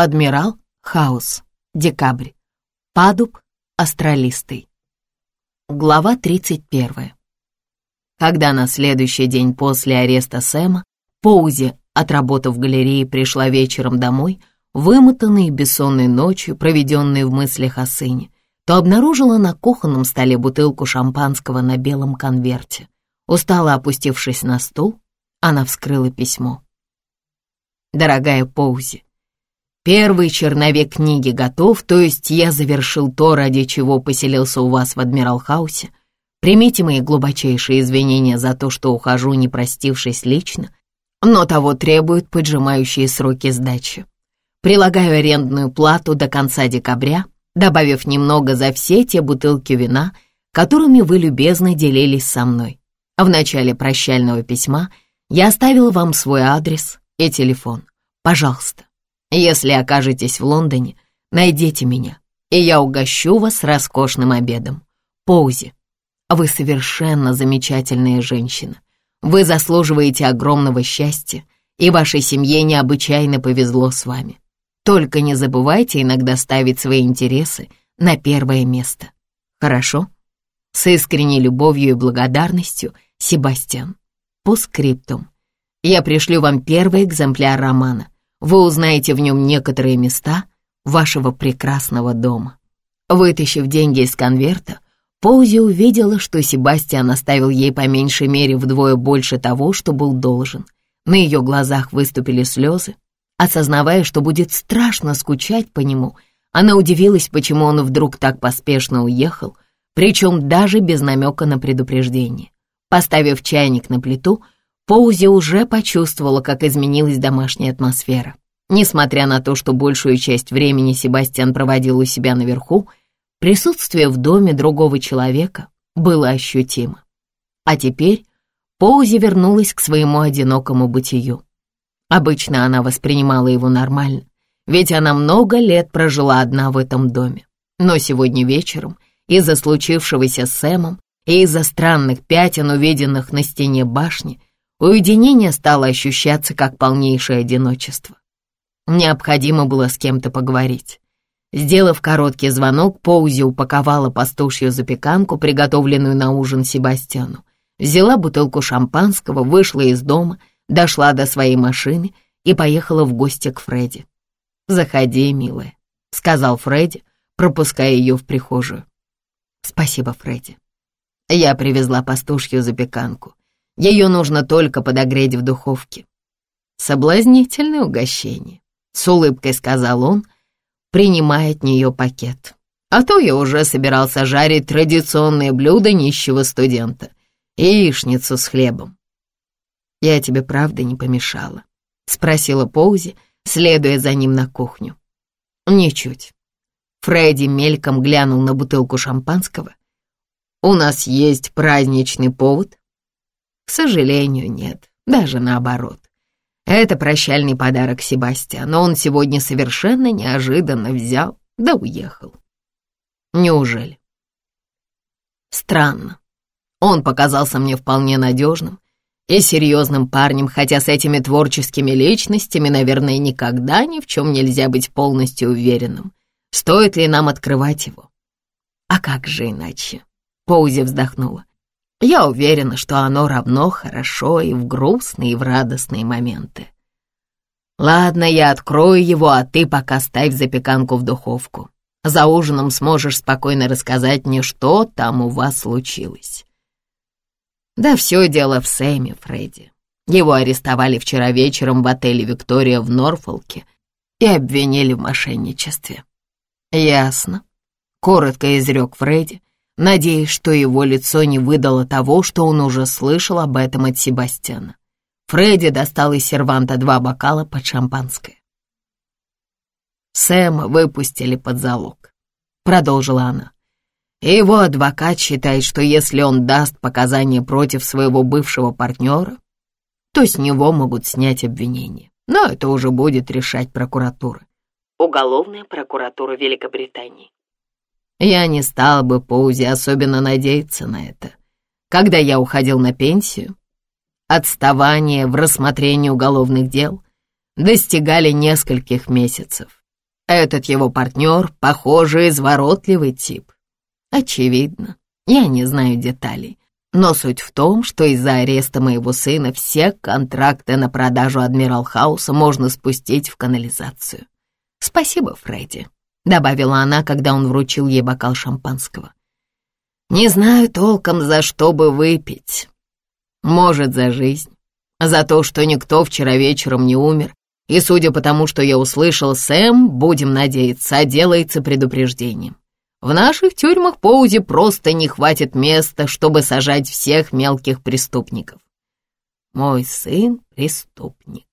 Адмирал Хаус. Декабрь. Падуб. Астралистый. Глава 31. Когда на следующий день после ареста Сэма Поузи, отработав в галерее, пришла вечером домой, вымотанной бессонной ночью, проведенной в мыслях о сыне, то обнаружила на кухонном столе бутылку шампанского на белом конверте. Устало опустившись на стул, она вскрыла письмо. «Дорогая Поузи, Первый черновик книги готов, то есть я завершил то, ради чего поселился у вас в Адмирал-хаусе. Примите мои глубочайшие извинения за то, что ухожу, не простившись лично, но того требуют поджимающие сроки сдачи. Прилагаю арендную плату до конца декабря, добавив немного за все те бутылки вина, которыми вы любезно делились со мной. В начале прощального письма я оставил вам свой адрес и телефон. Пожалуйста, если окажетесь в Лондоне, найдите меня, и я угощу вас роскошным обедом. Поузи, вы совершенно замечательная женщина. Вы заслуживаете огромного счастья, и вашей семье необычайно повезло с вами. Только не забывайте иногда ставить свои интересы на первое место. Хорошо? С искренней любовью и благодарностью, Себастьян. По скриптум. Я пришлю вам первый экземпляр романа — вы узнаете в нем некоторые места вашего прекрасного дома. Вытащив деньги из конверта, Поузи увидела, что Себастьян оставил ей по меньшей мере вдвое больше того, что был должен. На ее глазах выступили слезы. Осознавая, что будет страшно скучать по нему, она удивилась, почему он вдруг так поспешно уехал, причем даже без намека на предупреждение. Поставив чайник на плиту, Поузи уже почувствовала, как изменилась домашняя атмосфера. Несмотря на то, что большую часть времени Себастьян проводил у себя наверху, присутствие в доме другого человека было ощутимо. А теперь Поузи вернулась к своему одинокому бытию. Обычно она воспринимала его нормально, ведь она много лет прожила одна в этом доме. Но сегодня вечером, из-за случившегося с Сэмом и из-за странных пятен, увиденных на стене башни, Уединение стало ощущаться как полнейшее одиночество. Необходимо было с кем-то поговорить. Сделав короткий звонок, Поузи упаковала пастушью запеканку, приготовленную на ужин Себастьяну. Взяла бутылку шампанского, вышла из дома, дошла до своей машины и поехала в гости к Фредди. «Заходи, милая», — сказал Фредди, пропуская ее в прихожую. «Спасибо, Фредди. Я привезла пастушью запеканку. Ее нужно только подогреть в духовке. Соблазнительное угощение, с улыбкой сказал он, принимая от нее пакет. А то я уже собирался жарить традиционное блюдо нищего студента — яичницу с хлебом. «Я тебе правда не помешала?» — спросила Поузи, следуя за ним на кухню. «Ничуть». Фредди мельком глянул на бутылку шампанского. «У нас есть праздничный повод?» К сожалению, нет, даже наоборот. Это прощальный подарок Себастьяна, он сегодня совершенно неожиданно взял, да уехал. Неужели? Странно. Он показался мне вполне надежным и серьезным парнем, хотя с этими творческими личностями, наверное, никогда ни в чем нельзя быть полностью уверенным. Стоит ли нам открывать его? А как же иначе? Поузи вздохнула. Я уверена, что оно равно хорошо и в грустные, и в радостные моменты. Ладно, я открою его, а ты пока ставь запеканку в духовку. За ужином сможешь спокойно рассказать мне, что там у вас случилось. Да все дело в Сэме, Фредди. Его арестовали вчера вечером в отеле «Виктория» в Норфолке и обвинили в мошенничестве. Ясно. Коротко изрек Фредди, надеясь, что его лицо не выдало того, что он уже слышал об этом от Себастьяна. Фредди достал из серванта два бокала под шампанское. Сэма выпустили под залог, продолжила она. Его адвокат считает, что если он даст показания против своего бывшего партнера, то с него могут снять обвинение. Но это уже будет решать прокуратура. Уголовная прокуратура Великобритании. Я не стал бы Поузи особенно надеяться на это. Когда я уходил на пенсию, отставание в рассмотрении уголовных дел достигали нескольких месяцев. Этот его партнер, похоже, изворотливый тип. Очевидно, я не знаю деталей, но суть в том, что из-за ареста моего сына все контракты на продажу Адмирал Хауса можно спустить в канализацию. Спасибо, Фредди, добавила она, когда он вручил ей бокал шампанского. Не знаю толком, за что бы выпить. Может, за жизнь, за то, что никто вчера вечером не умер, и, судя по тому, что я услышал, Сэм, будем надеяться, отделается предупреждением. В наших тюрьмах Поузи просто не хватит места, чтобы сажать всех мелких преступников. Мой сын — преступник.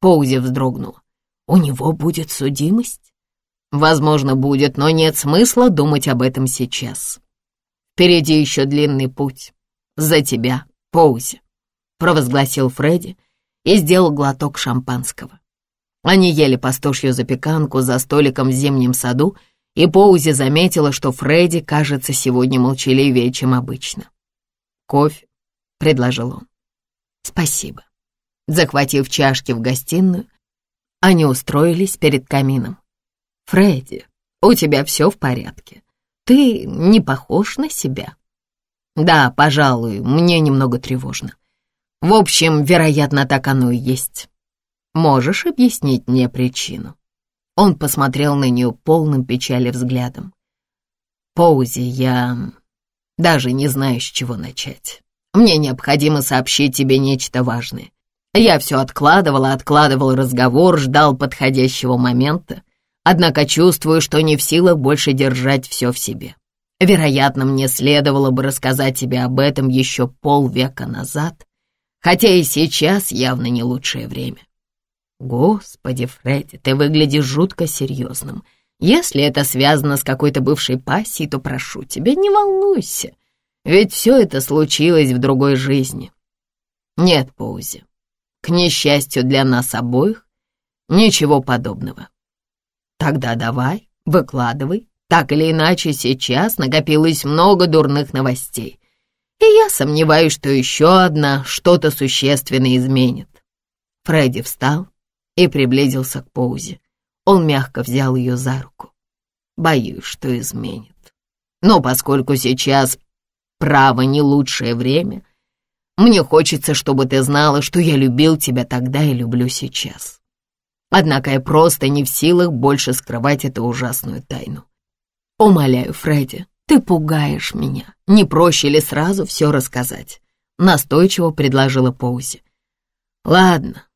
Поузи вздрогнул. У него будет судимость? Возможно, будет, но нет смысла думать об этом сейчас. Впереди еще длинный путь. За тебя, Поузи, провозгласил Фредди и сделал глоток шампанского. Они ели пастушью запеканку за столиком в зимнем саду, и Поузи заметила, что Фредди кажется сегодня молчаливее, чем обычно. «Кофе?» — предложил он. «Спасибо». Захватив чашки в гостиную, они устроились перед камином. «Фредди, у тебя все в порядке. Ты не похож на себя». «Да, пожалуй, мне немного тревожно. В общем, вероятно, так оно и есть. Можешь объяснить мне причину?» Он посмотрел на нее полным печали взглядом. «Поузи, я даже не знаю, с чего начать. Мне необходимо сообщить тебе нечто важное. Я все откладывал, откладывал разговор, ждал подходящего момента, однако чувствую, что не в силах больше держать все в себе. Вероятно, мне следовало бы рассказать тебе об этом еще полвека назад, хотя и сейчас явно не лучшее время. Господи, Фредди, ты выглядишь жутко серьезным. Если это связано с какой-то бывшей пассией, то прошу тебя, не волнуйся, ведь все это случилось в другой жизни. Нет, Паузи, к несчастью для нас обоих, ничего подобного. Тогда давай, выкладывай. Так или иначе, сейчас накопилось много дурных новостей. И я сомневаюсь, что еще одна что-то существенно изменит. Фредди встал и приблизился к Поузе. Он мягко взял ее за руку. Боюсь, что изменит. Но поскольку сейчас право не лучшее время, мне хочется, чтобы ты знала, что я любил тебя тогда и люблю сейчас. Однако я просто не в силах больше скрывать эту ужасную тайну. Умоляю, Фредди, ты пугаешь меня. Не проще ли сразу все рассказать? Настойчиво предложила Поузи. Ладно.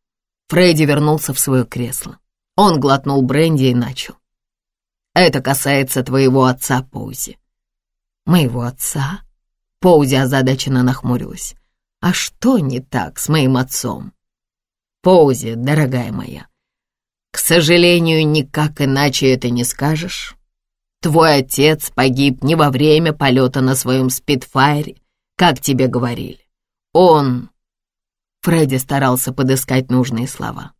Фредди вернулся в свое кресло. Он глотнул бренди и начал. Это касается твоего отца, Поузи. Моего отца? Поузи озадаченно нахмурилась. А что не так с моим отцом? Поузи, дорогая моя, к сожалению, никак иначе это не скажешь. Твой отец погиб не во время полета на своем спидфайре, как тебе говорили. Он... Фредди старался подыскать нужные слова.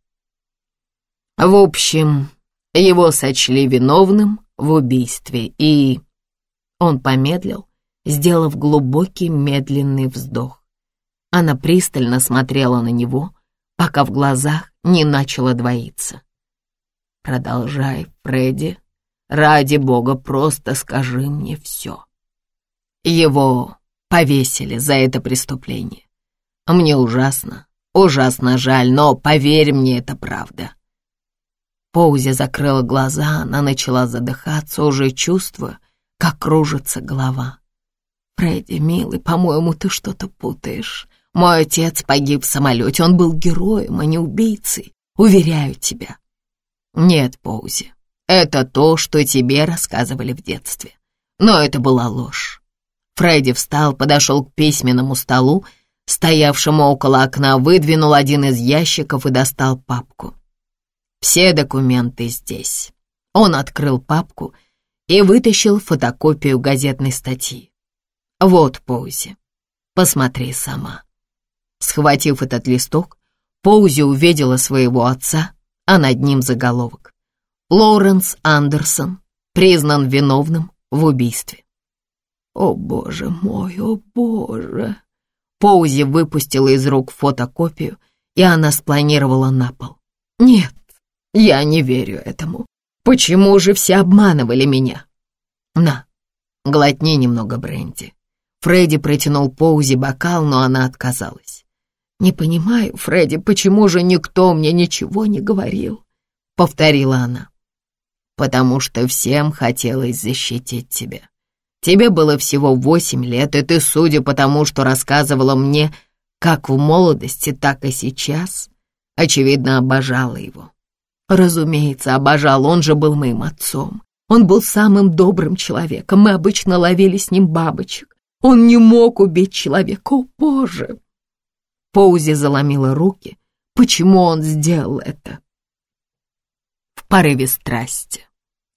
В общем, его сочли виновным в убийстве, и... Он помедлил, сделав глубокий медленный вздох. Она пристально смотрела на него, пока в глазах не начало двоиться. «Продолжай, Фредди. Ради бога, просто скажи мне все». Его повесили за это преступление. Мне ужасно, ужасно жаль, но поверь мне, это правда. Поузи закрыла глаза, она начала задыхаться, уже чувствуя, как кружится голова. «Фредди, милый, по-моему, ты что-то путаешь. Мой отец погиб в самолете, он был героем, а не убийцей, уверяю тебя. Нет, Поузи, это то, что тебе рассказывали в детстве. Но это была ложь. Фредди встал, подошел к письменному столу, стоявшему около окна, выдвинул один из ящиков и достал папку. Все документы здесь. Он открыл папку и вытащил фотокопию газетной статьи. Вот, Поузи, посмотри сама. Схватив этот листок, Поузи увидела своего отца, а над ним заголовок. Лоуренс Андерсон признан виновным в убийстве. О, боже мой, о, боже! Поузи выпустила из рук фотокопию, и она спланировала на пол. Нет, я не верю этому. Почему же все обманывали меня? На, глотни немного бренди. Фредди протянул Поузи бокал, но она отказалась. «Не понимаю, Фредди, почему же никто мне ничего не говорил?» — повторила она. «Потому что всем хотелось защитить тебя. Тебе было всего восемь лет, и ты, судя по тому, что рассказывала мне, как в молодости, так и сейчас, очевидно, обожала его. Разумеется, обожал, он же был моим отцом. Он был самым добрым человеком, мы обычно ловили с ним бабочек. Он не мог убить человека, о боже!» Поузи заломила руки. Почему он сделал это? В порыве страсти.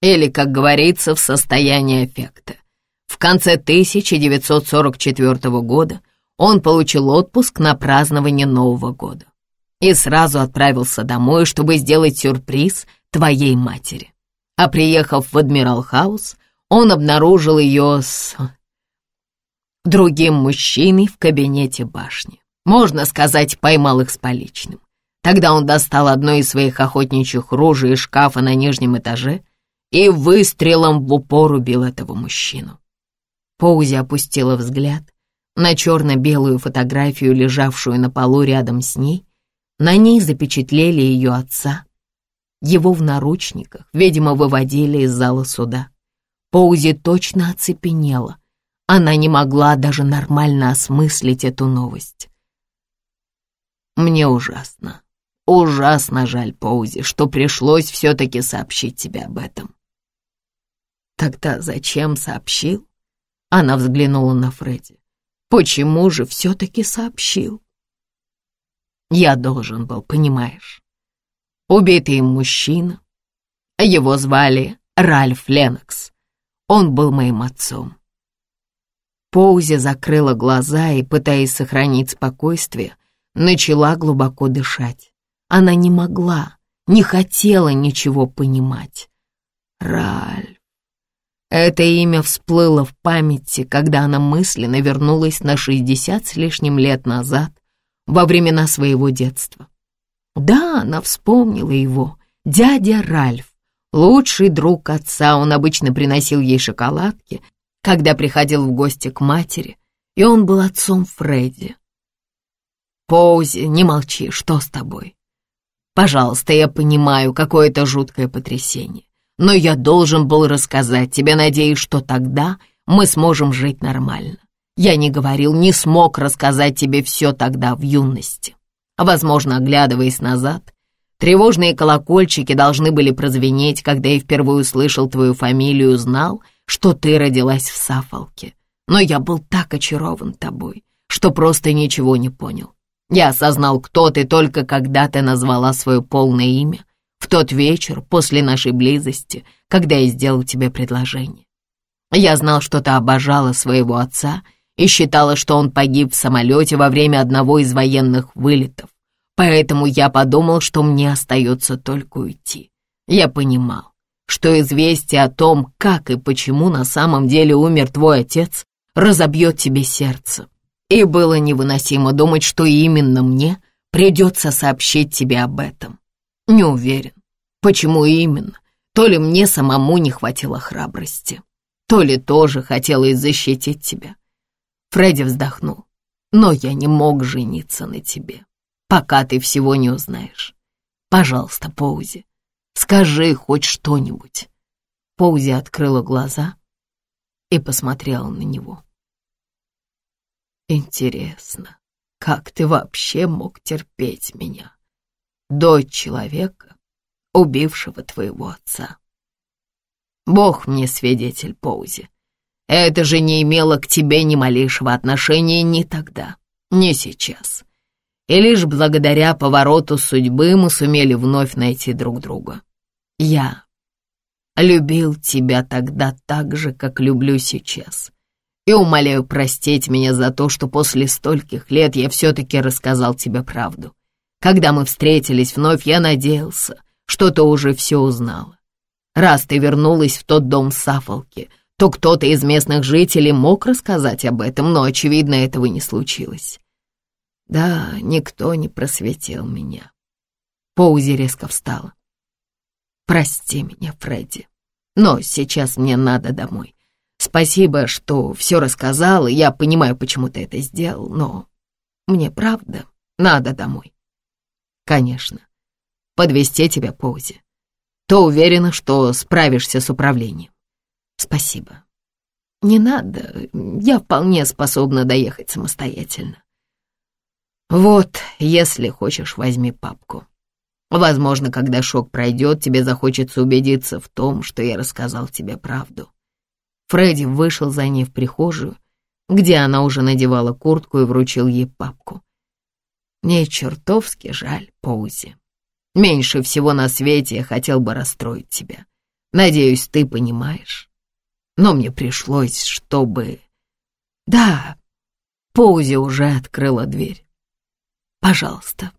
Или, как говорится, в состоянии эффекта. В конце 1944 года он получил отпуск на празднование Нового года и сразу отправился домой, чтобы сделать сюрприз твоей матери. А приехав в Адмирал Хаус, он обнаружил ее с другим мужчиной в кабинете башни. Можно сказать, поймал их с поличным. Тогда он достал одно из своих охотничьих ружей из шкафа на нижнем этаже и выстрелом в упор убил этого мужчину. Поузи опустила взгляд на черно-белую фотографию, лежавшую на полу рядом с ней. На ней запечатлели ее отца. Его в наручниках, видимо, выводили из зала суда. Поузи точно оцепенела — она не могла даже нормально осмыслить эту новость. «Мне ужасно, ужасно жаль, Поузи, что пришлось все-таки сообщить тебе об этом». «Тогда зачем сообщил?» Она взглянула на Фредди. «Почему же все-таки сообщил?» «Я должен был, понимаешь. Убитый мужчина. Его звали Ральф Ленокс. Он был моим отцом. Поузи закрыла глаза и, пытаясь сохранить спокойствие, начала глубоко дышать. Она не могла, не хотела ничего понимать. Ральф. Это имя всплыло в памяти, когда она мысленно вернулась на шестьдесят с лишним лет назад, во времена своего детства. Да, она вспомнила его, дядя Ральф, лучший друг отца, он обычно приносил ей шоколадки когда приходил в гости к матери, и он был отцом Фредди. Поузи, не молчи, что с тобой? Пожалуйста, я понимаю, какое это жуткое потрясение, но я должен был рассказать тебе, надеюсь, что тогда мы сможем жить нормально. Я не говорил, не смог рассказать тебе все тогда в юности. Возможно, оглядываясь назад, тревожные колокольчики должны были прозвенеть, когда я впервые услышал твою фамилию и узнал — что ты родилась в Сафолке, но я был так очарован тобой, что просто ничего не понял. Я осознал, кто ты только когда ты назвала свое полное имя, тот вечер после нашей близости, когда я сделал тебе предложение. Я знал, что ты обожала своего отца и считала, что он погиб в самолете во время одного из военных вылетов, поэтому я подумал, что мне остается только уйти. Я понимал, что известие о том, как и почему на самом деле умер твой отец, разобьет тебе сердце. И было невыносимо думать, что именно мне придется сообщить тебе об этом. Не уверен, почему именно. То ли мне самому не хватило храбрости, то ли тоже хотелось защитить тебя. Фредди вздохнул. Но я не мог жениться на тебе, пока ты всего не узнаешь. Пожалуйста, Поузи, Скажи хоть что-нибудь». Поузи открыла глаза и посмотрела на него. «Интересно, как ты вообще мог терпеть меня, дочь человека, убившего твоего отца?» «Бог мне свидетель, Поузи. Это же не имело к тебе ни малейшего отношения ни тогда, ни сейчас. И лишь благодаря повороту судьбы мы сумели вновь найти друг друга. Я любил тебя тогда так же, как люблю сейчас. И умоляю простить меня за то, что после стольких лет я все-таки рассказал тебе правду. Когда мы встретились вновь, я надеялся, что ты уже все узнала. Раз ты вернулась в тот дом Сафолки, то кто-то из местных жителей мог рассказать об этом, но, очевидно, этого не случилось. Да, никто не просветил меня. Поузи резко встала. Прости меня, Фредди, но сейчас мне надо домой. Спасибо, что все рассказал, и я понимаю, почему ты это сделал, но мне правда надо домой. Конечно. Подвести тебя, Поузи. То уверена, что справишься с управлением. Спасибо. Не надо, я вполне способна доехать самостоятельно. Вот, если хочешь, возьми папку. Возможно, когда шок пройдет, тебе захочется убедиться в том, что я рассказал тебе правду. Фредди вышел за ней в прихожую, где она уже надевала куртку и вручил ей папку. Мне чертовски жаль, Поузи. Меньше всего на свете я хотел бы расстроить тебя. Надеюсь, ты понимаешь. Но мне пришлось, чтобы... Да, Поузи уже открыла дверь. Пожалуйста,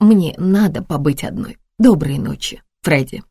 мне надо побыть одной. Доброй ночи, Фредди.